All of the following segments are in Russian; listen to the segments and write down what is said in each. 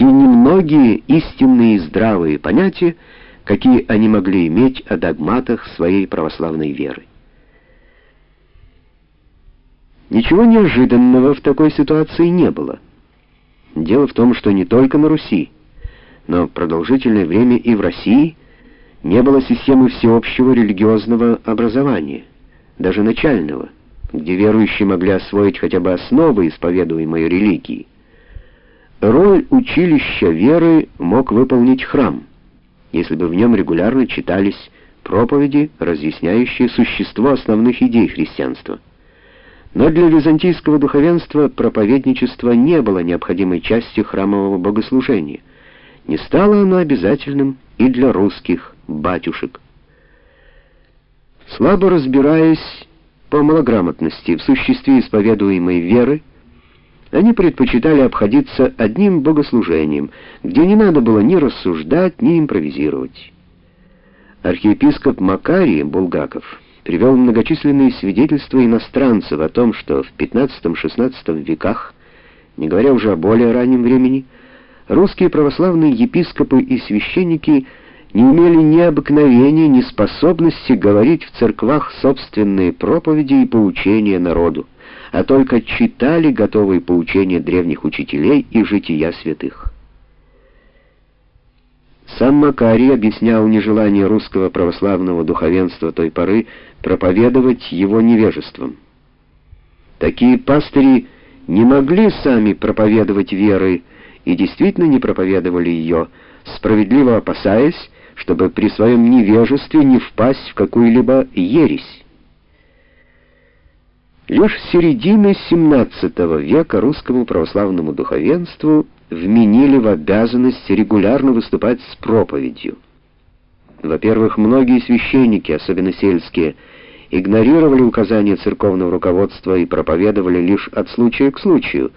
те немногие истинные и здравые понятия, какие они могли иметь о догматах своей православной веры. Ничего неожиданного в такой ситуации не было. Дело в том, что не только на Руси, но продолжительное время и в России не было системы всеобщего религиозного образования, даже начального, где верующие могли освоить хотя бы основы исповедуемой религии. Роль училища веры мог выполнить храм, если бы в нем регулярно читались проповеди, разъясняющие существо основных идей христианства. Но для византийского духовенства проповедничество не было необходимой частью храмового богослужения. Не стало оно обязательным и для русских батюшек. Слабо разбираясь по малограмотности в существе исповедуемой веры, они предпочитали обходиться одним богослужением, где не надо было ни рассуждать, ни импровизировать. Архиепископ Макарий Булгаков привел многочисленные свидетельства иностранцев о том, что в XV-XVI веках, не говоря уже о более раннем времени, русские православные епископы и священники не имели ни обыкновения, ни способности говорить в церквах собственные проповеди и поучения народу, а только читали готовые поучения древних учителей и жития святых. Сам Макарий объяснял нежелание русского православного духовенства той поры проповедовать его невежеством. Такие пастыри не могли сами проповедовать веры и действительно не проповедовали ее, справедливо опасаясь, чтобы при своем невежестве не впасть в какую-либо ересь. Лишь с середины XVII века русскому православному духовенству вменили в обязанность регулярно выступать с проповедью. Во-первых, многие священники, особенно сельские, игнорировали указания церковного руководства и проповедовали лишь от случая к случаю.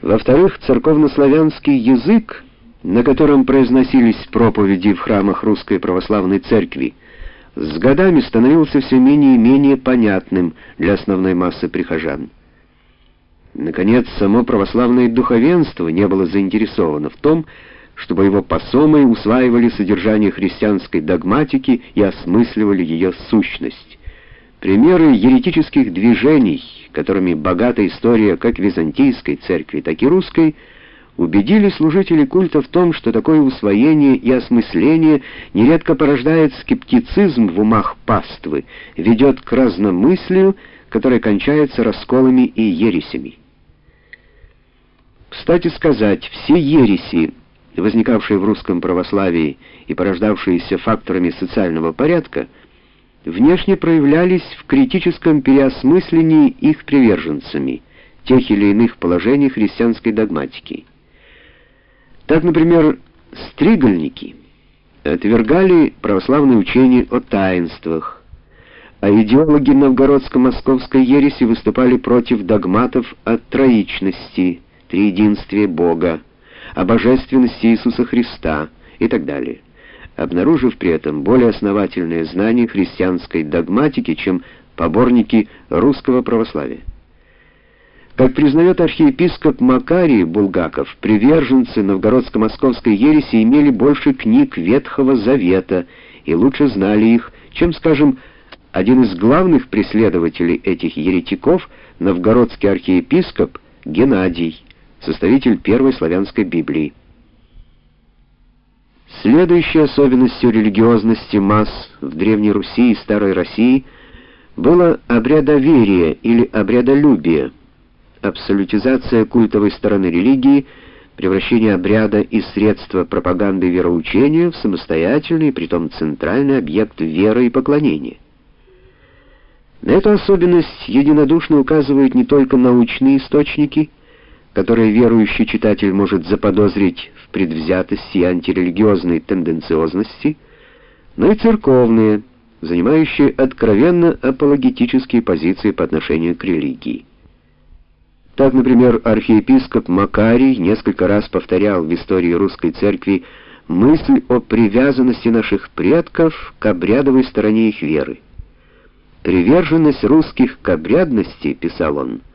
Во-вторых, церковнославянский язык, на котором произносились проповеди в храмах Русской Православной Церкви, с годами становился все менее и менее понятным для основной массы прихожан. Наконец, само православное духовенство не было заинтересовано в том, чтобы его посомы усваивали содержание христианской догматики и осмысливали ее сущность. Примеры еретических движений, которыми богата история как византийской церкви, так и русской, убедили служителей культа в том, что такое усвоение и осмысление нередко порождает скептицизм в умах паствы, ведет к разномыслию, которое кончается расколами и ересями. Кстати сказать, все ереси, возникавшие в русском православии и порождавшиеся факторами социального порядка, внешне проявлялись в критическом переосмыслении их приверженцами тех или иных положений христианской догматики. Так, например, стригольники отвергали православные учения о таинствах, а идеологи новгородско-московской ереси выступали против догматов о троичности, триединстве Бога, о божественности Иисуса Христа и так далее, обнаружив при этом более основательные знания христианской догматики, чем поборники русского православия. Как признает архиепископ Макарий Булгаков, приверженцы новгородско-московской ереси имели больше книг Ветхого Завета и лучше знали их, чем, скажем, один из главных преследователей этих еретиков, новгородский архиепископ Геннадий, составитель первой славянской Библии. Следующей особенностью религиозности масс в Древней Руси и Старой России было обрядоверие или обрядолюбие – абсолютизация культовой стороны религии, превращение обряда из средства пропаганды вероучения в самостоятельный, притом центральный объект веры и поклонения. На эту особенность единодушно указывают не только научные источники, которые верующий читатель может заподозрить в предвзятости и антирелигиозной тенденциозности, но и церковные, занимающие откровенно апологетические позиции по отношению к религии. Так, например, архиепископ Макарий несколько раз повторял в истории русской церкви мысль о привязанности наших предков к обрядовой стороне их веры. Приверженность русских к обрядности, писал он, —